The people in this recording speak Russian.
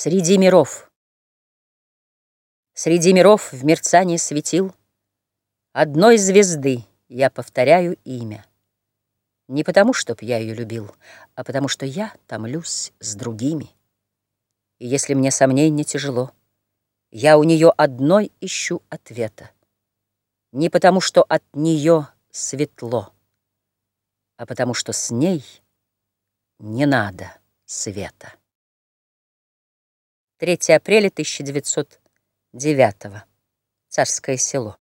Среди миров Среди миров в мерцании светил Одной звезды я повторяю имя. Не потому, чтоб я ее любил, А потому, что я томлюсь с другими. И если мне сомненье тяжело, Я у нее одной ищу ответа. Не потому, что от нее светло, А потому, что с ней не надо света. 3 апреля 1909 Царское село.